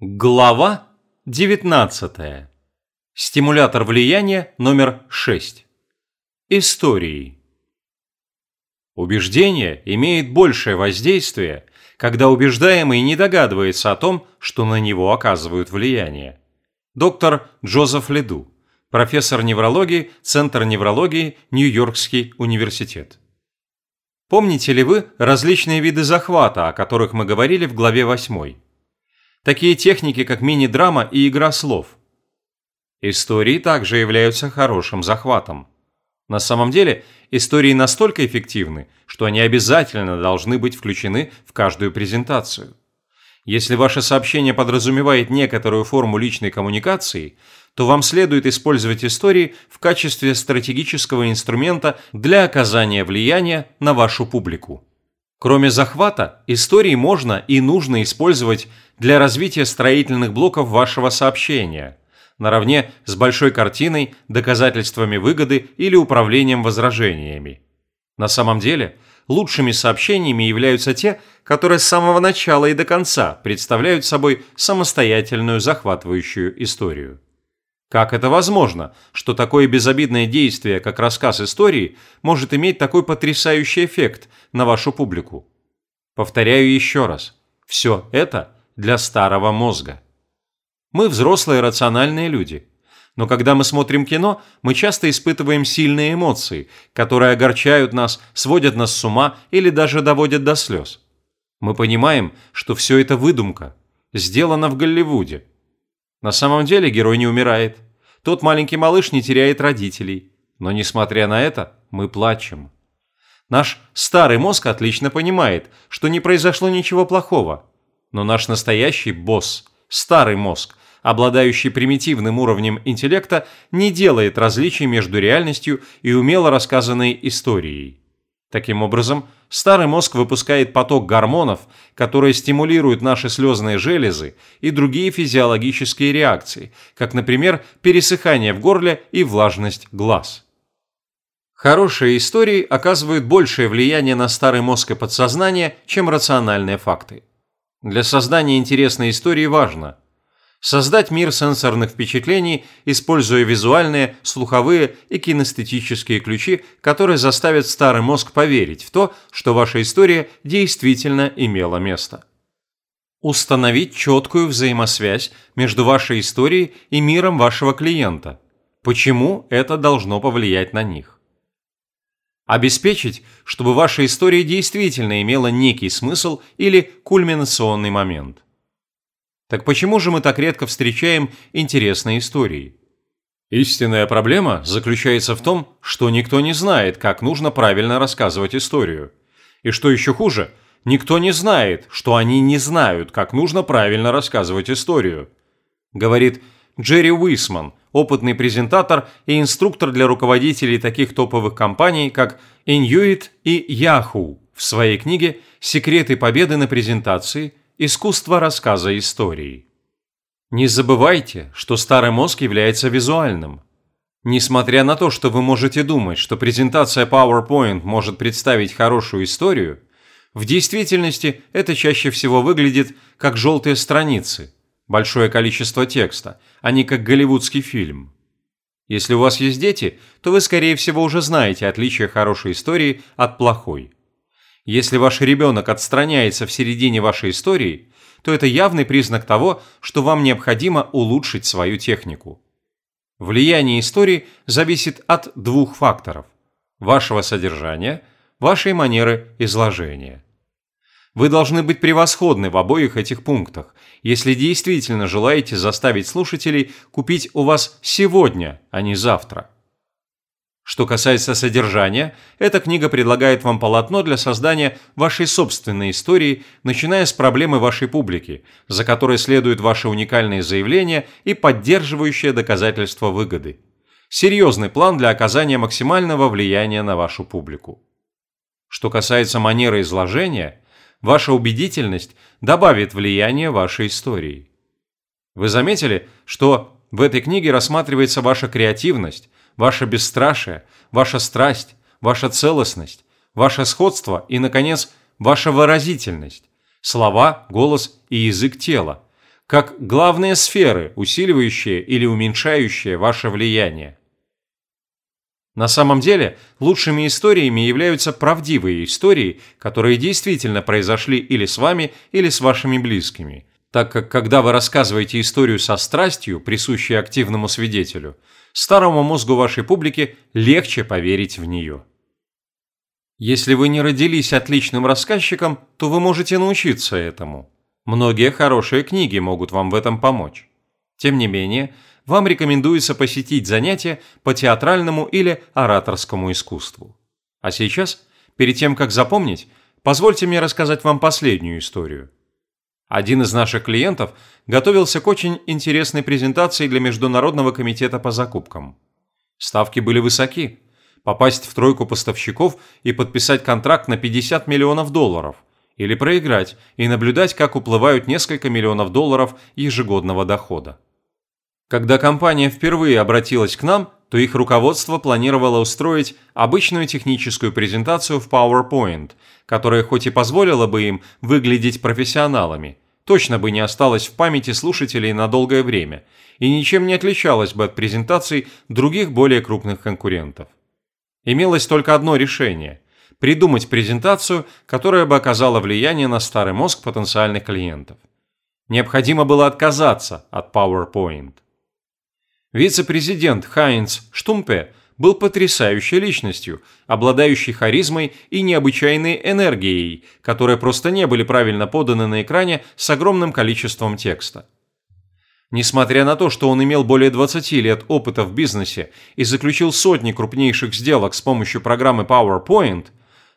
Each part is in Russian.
Глава 19. Стимулятор влияния номер 6. Истории. Убеждение имеет большее воздействие, когда убеждаемый не догадывается о том, что на него оказывают влияние. Доктор Джозеф Леду, профессор неврологии, Центр неврологии, Нью-Йоркский университет. Помните ли вы различные виды захвата, о которых мы говорили в главе 8? Такие техники, как мини-драма и игра слов. Истории также являются хорошим захватом. На самом деле, истории настолько эффективны, что они обязательно должны быть включены в каждую презентацию. Если ваше сообщение подразумевает некоторую форму личной коммуникации, то вам следует использовать истории в качестве стратегического инструмента для оказания влияния на вашу публику. Кроме захвата, истории можно и нужно использовать для развития строительных блоков вашего сообщения, наравне с большой картиной, доказательствами выгоды или управлением возражениями. На самом деле, лучшими сообщениями являются те, которые с самого начала и до конца представляют собой самостоятельную захватывающую историю. Как это возможно, что такое безобидное действие, как рассказ истории, может иметь такой потрясающий эффект на вашу публику? Повторяю еще раз. Все это для старого мозга. Мы взрослые рациональные люди. Но когда мы смотрим кино, мы часто испытываем сильные эмоции, которые огорчают нас, сводят нас с ума или даже доводят до слез. Мы понимаем, что все это выдумка, сделано в Голливуде. На самом деле герой не умирает. Тот маленький малыш не теряет родителей. Но несмотря на это, мы плачем. Наш старый мозг отлично понимает, что не произошло ничего плохого. Но наш настоящий босс, старый мозг, обладающий примитивным уровнем интеллекта, не делает различий между реальностью и умело рассказанной историей. Таким образом, старый мозг выпускает поток гормонов, которые стимулируют наши слезные железы и другие физиологические реакции, как, например, пересыхание в горле и влажность глаз. Хорошие истории оказывают большее влияние на старый мозг и подсознание, чем рациональные факты. Для создания интересной истории важно создать мир сенсорных впечатлений, используя визуальные, слуховые и кинестетические ключи, которые заставят старый мозг поверить в то, что ваша история действительно имела место. Установить четкую взаимосвязь между вашей историей и миром вашего клиента. Почему это должно повлиять на них? Обеспечить, чтобы ваша история действительно имела некий смысл или кульминационный момент. Так почему же мы так редко встречаем интересные истории? Истинная проблема заключается в том, что никто не знает, как нужно правильно рассказывать историю. И что еще хуже, никто не знает, что они не знают, как нужно правильно рассказывать историю. Говорит Джерри Уисман, опытный презентатор и инструктор для руководителей таких топовых компаний, как Inuit и Yahoo в своей книге «Секреты победы на презентации. Искусство рассказа истории». Не забывайте, что старый мозг является визуальным. Несмотря на то, что вы можете думать, что презентация PowerPoint может представить хорошую историю, в действительности это чаще всего выглядит как желтые страницы – большое количество текста, а не как голливудский фильм. Если у вас есть дети, то вы, скорее всего, уже знаете отличие хорошей истории от плохой. Если ваш ребенок отстраняется в середине вашей истории, то это явный признак того, что вам необходимо улучшить свою технику. Влияние истории зависит от двух факторов – вашего содержания, вашей манеры изложения. Вы должны быть превосходны в обоих этих пунктах, если действительно желаете заставить слушателей купить у вас сегодня, а не завтра. Что касается содержания, эта книга предлагает вам полотно для создания вашей собственной истории, начиная с проблемы вашей публики, за которой следуют ваши уникальные заявления и поддерживающие доказательства выгоды. Серьезный план для оказания максимального влияния на вашу публику. Что касается манеры изложения – Ваша убедительность добавит влияние вашей истории. Вы заметили, что в этой книге рассматривается ваша креативность, ваше бесстрашие, ваша страсть, ваша целостность, ваше сходство и, наконец, ваша выразительность, слова, голос и язык тела, как главные сферы, усиливающие или уменьшающие ваше влияние. На самом деле, лучшими историями являются правдивые истории, которые действительно произошли или с вами, или с вашими близкими, так как когда вы рассказываете историю со страстью, присущей активному свидетелю, старому мозгу вашей публики легче поверить в нее. Если вы не родились отличным рассказчиком, то вы можете научиться этому. Многие хорошие книги могут вам в этом помочь. Тем не менее, вам рекомендуется посетить занятия по театральному или ораторскому искусству. А сейчас, перед тем, как запомнить, позвольте мне рассказать вам последнюю историю. Один из наших клиентов готовился к очень интересной презентации для Международного комитета по закупкам. Ставки были высоки. Попасть в тройку поставщиков и подписать контракт на 50 миллионов долларов. Или проиграть и наблюдать, как уплывают несколько миллионов долларов ежегодного дохода. Когда компания впервые обратилась к нам, то их руководство планировало устроить обычную техническую презентацию в PowerPoint, которая хоть и позволила бы им выглядеть профессионалами, точно бы не осталась в памяти слушателей на долгое время и ничем не отличалась бы от презентаций других более крупных конкурентов. Имелось только одно решение – придумать презентацию, которая бы оказала влияние на старый мозг потенциальных клиентов. Необходимо было отказаться от PowerPoint. Вице-президент Хайнц Штумпе был потрясающей личностью, обладающей харизмой и необычайной энергией, которые просто не были правильно поданы на экране с огромным количеством текста. Несмотря на то, что он имел более 20 лет опыта в бизнесе и заключил сотни крупнейших сделок с помощью программы PowerPoint,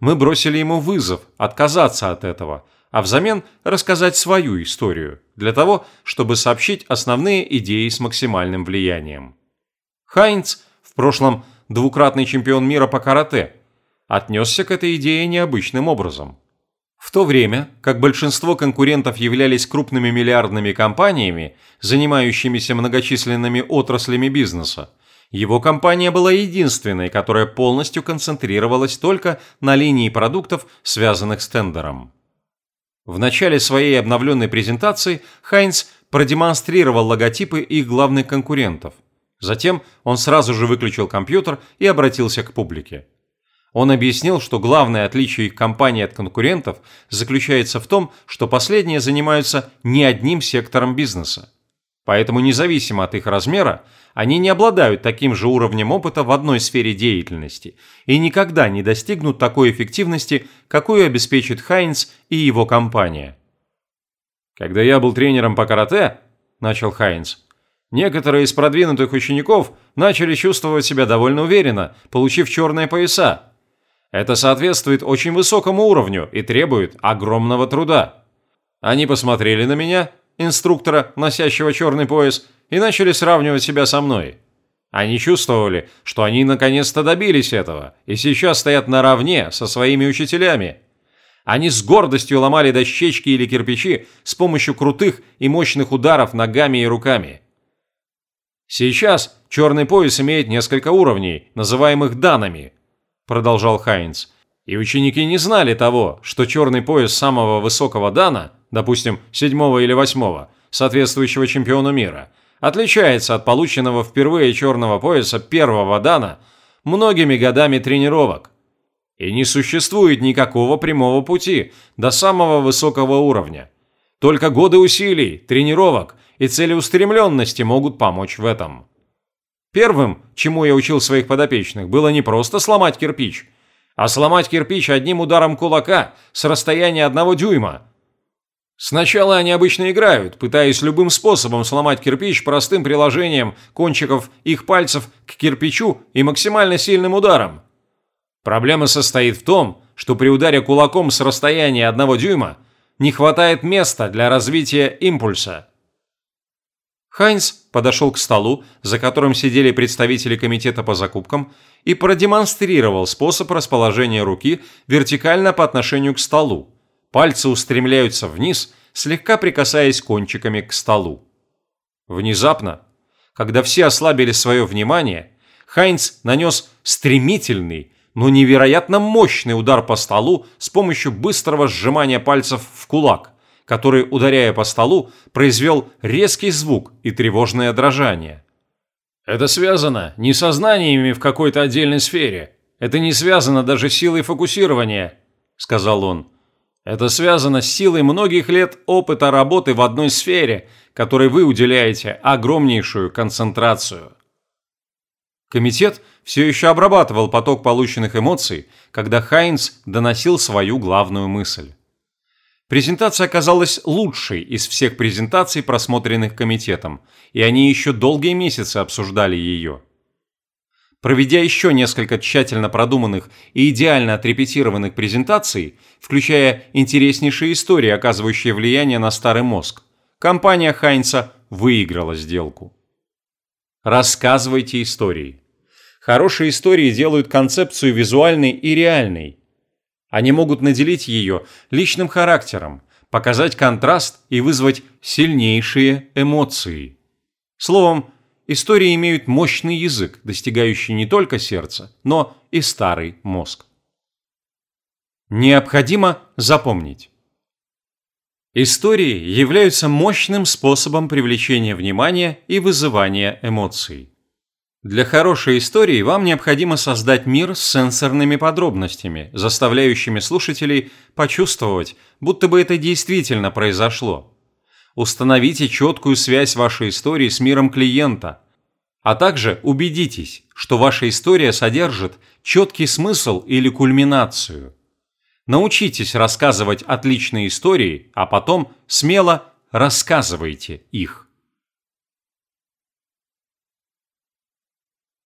мы бросили ему вызов отказаться от этого, а взамен рассказать свою историю, для того, чтобы сообщить основные идеи с максимальным влиянием. Хайнц, в прошлом двукратный чемпион мира по карате, отнесся к этой идее необычным образом. В то время, как большинство конкурентов являлись крупными миллиардными компаниями, занимающимися многочисленными отраслями бизнеса, его компания была единственной, которая полностью концентрировалась только на линии продуктов, связанных с тендером. В начале своей обновленной презентации Хайнц продемонстрировал логотипы их главных конкурентов. Затем он сразу же выключил компьютер и обратился к публике. Он объяснил, что главное отличие их компании от конкурентов заключается в том, что последние занимаются не одним сектором бизнеса. Поэтому независимо от их размера, они не обладают таким же уровнем опыта в одной сфере деятельности и никогда не достигнут такой эффективности, какую обеспечит Хайнц и его компания. «Когда я был тренером по карате», – начал Хайнц, – «некоторые из продвинутых учеников начали чувствовать себя довольно уверенно, получив черные пояса. Это соответствует очень высокому уровню и требует огромного труда. Они посмотрели на меня – инструктора, носящего черный пояс, и начали сравнивать себя со мной. Они чувствовали, что они наконец-то добились этого, и сейчас стоят наравне со своими учителями. Они с гордостью ломали дощечки или кирпичи с помощью крутых и мощных ударов ногами и руками. Сейчас черный пояс имеет несколько уровней, называемых данами, продолжал Хайнц. И ученики не знали того, что черный пояс самого высокого дана допустим, седьмого или восьмого, соответствующего чемпиону мира, отличается от полученного впервые черного пояса первого дана многими годами тренировок. И не существует никакого прямого пути до самого высокого уровня. Только годы усилий, тренировок и целеустремленности могут помочь в этом. Первым, чему я учил своих подопечных, было не просто сломать кирпич, а сломать кирпич одним ударом кулака с расстояния одного дюйма – Сначала они обычно играют, пытаясь любым способом сломать кирпич простым приложением кончиков их пальцев к кирпичу и максимально сильным ударом. Проблема состоит в том, что при ударе кулаком с расстояния одного дюйма не хватает места для развития импульса. Хайнс подошел к столу, за которым сидели представители комитета по закупкам, и продемонстрировал способ расположения руки вертикально по отношению к столу, Пальцы устремляются вниз, слегка прикасаясь кончиками к столу. Внезапно, когда все ослабили свое внимание, Хайнц нанес стремительный, но невероятно мощный удар по столу с помощью быстрого сжимания пальцев в кулак, который, ударяя по столу, произвел резкий звук и тревожное дрожание. «Это связано не со знаниями в какой-то отдельной сфере. Это не связано даже с силой фокусирования», – сказал он. «Это связано с силой многих лет опыта работы в одной сфере, которой вы уделяете огромнейшую концентрацию». Комитет все еще обрабатывал поток полученных эмоций, когда Хайнс доносил свою главную мысль. Презентация оказалась лучшей из всех презентаций, просмотренных комитетом, и они еще долгие месяцы обсуждали ее. Проведя еще несколько тщательно продуманных и идеально отрепетированных презентаций, включая интереснейшие истории, оказывающие влияние на старый мозг, компания Хайнца выиграла сделку. Рассказывайте истории. Хорошие истории делают концепцию визуальной и реальной, они могут наделить ее личным характером, показать контраст и вызвать сильнейшие эмоции. Словом, истории имеют мощный язык, достигающий не только сердца, но и старый мозг. Необходимо запомнить. Истории являются мощным способом привлечения внимания и вызывания эмоций. Для хорошей истории вам необходимо создать мир с сенсорными подробностями, заставляющими слушателей почувствовать, будто бы это действительно произошло. Установите четкую связь вашей истории с миром клиента, а также убедитесь, что ваша история содержит четкий смысл или кульминацию. Научитесь рассказывать отличные истории, а потом смело рассказывайте их.